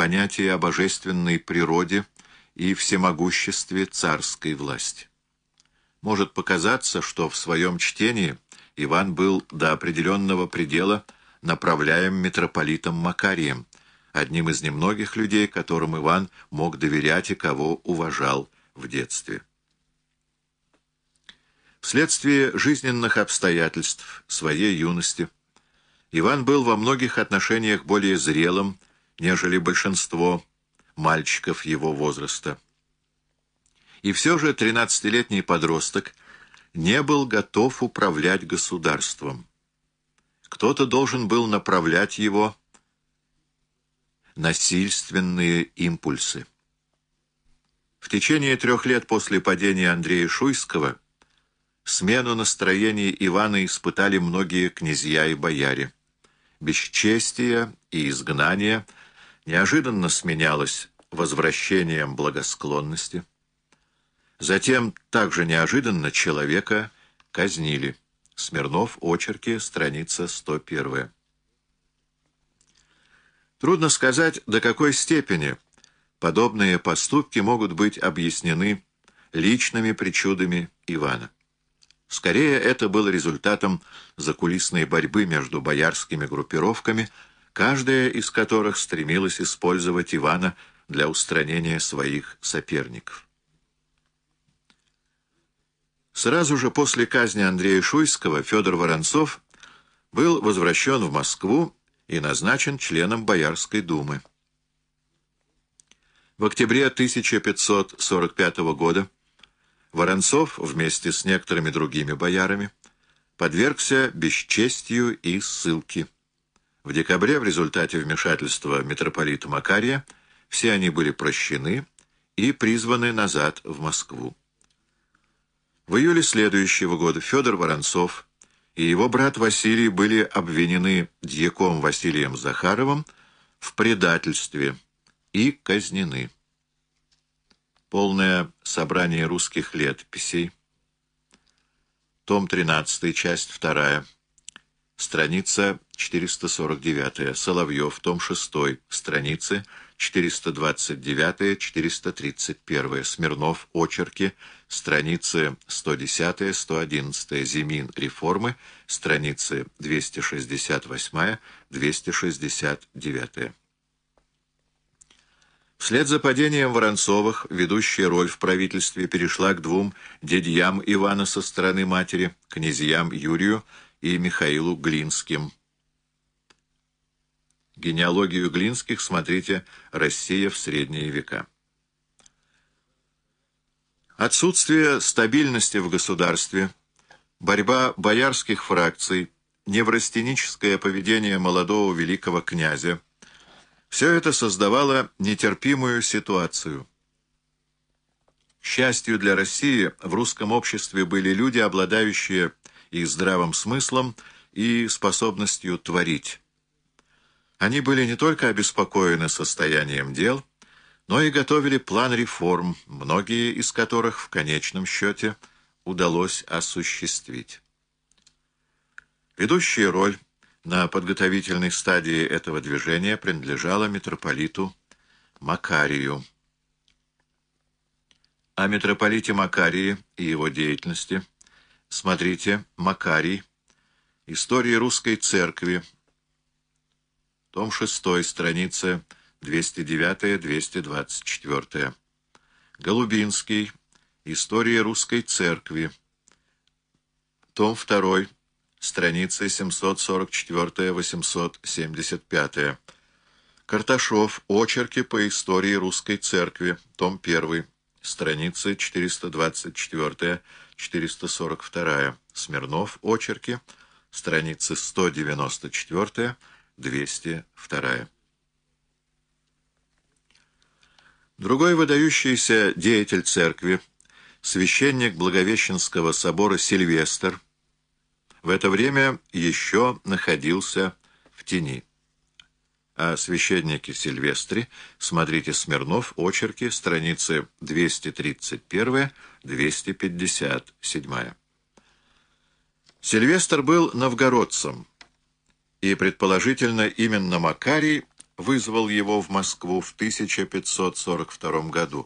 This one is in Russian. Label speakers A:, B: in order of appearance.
A: понятии о божественной природе и всемогуществе царской власти. Может показаться, что в своем чтении Иван был до определенного предела направляем митрополитом Макарием, одним из немногих людей, которым Иван мог доверять и кого уважал в детстве. Вследствие жизненных обстоятельств своей юности Иван был во многих отношениях более зрелым, нежели большинство мальчиков его возраста. И все же тринадцатилетний подросток не был готов управлять государством. Кто-то должен был направлять его насильственные импульсы. В течение трех лет после падения Андрея Шуйского смену настроений Ивана испытали многие князья и бояре. Бесчестие и изгнание неожиданно сменялось возвращением благосклонности. Затем также неожиданно человека казнили. Смирнов, очерки, страница 101. Трудно сказать, до какой степени подобные поступки могут быть объяснены личными причудами Ивана. Скорее, это было результатом закулисной борьбы между боярскими группировками, каждая из которых стремилась использовать Ивана для устранения своих соперников. Сразу же после казни Андрея Шуйского Федор Воронцов был возвращен в Москву и назначен членом Боярской думы. В октябре 1545 года Воронцов вместе с некоторыми другими боярами подвергся бесчестию и ссылке. В декабре в результате вмешательства митрополита Макария все они были прощены и призваны назад в Москву. В июле следующего года Федор Воронцов и его брат Василий были обвинены дьяком Василием Захаровым в предательстве и казнены. Полное собрание русских летописей. Том 13, часть 2. Страница 449. Соловьев, том 6, страницы 429-431. Смирнов, очерки, страницы 110-111. Зимин, реформы, страницы 268-269. Вслед за падением Воронцовых ведущая роль в правительстве перешла к двум дядьям Ивана со стороны матери, князьям Юрию и Михаилу Глинским. Генеалогию Глинских смотрите «Россия в средние века». Отсутствие стабильности в государстве, борьба боярских фракций, неврастеническое поведение молодого великого князя – все это создавало нетерпимую ситуацию. К счастью для России, в русском обществе были люди, обладающие и здравым смыслом, и способностью творить. Они были не только обеспокоены состоянием дел, но и готовили план реформ, многие из которых в конечном счете удалось осуществить. Ведущая роль на подготовительной стадии этого движения принадлежала митрополиту Макарию. О митрополите Макарии и его деятельности смотрите «Макарий. История русской церкви». Том 6, страница 209-224. Голубинский. История русской церкви. Том 2, страницы 744-875. Карташов. Очерки по истории русской церкви. Том 1. Страницы 424-442. Смирнов. Очерки. Страницы 194-202. Другой выдающийся деятель церкви, священник Благовещенского собора Сильвестр, в это время еще находился в тени. О священнике Сильвестре смотрите Смирнов, очерки, страницы 231-257. Сильвестр был новгородцем, и, предположительно, именно Макарий вызвал его в Москву в 1542 году.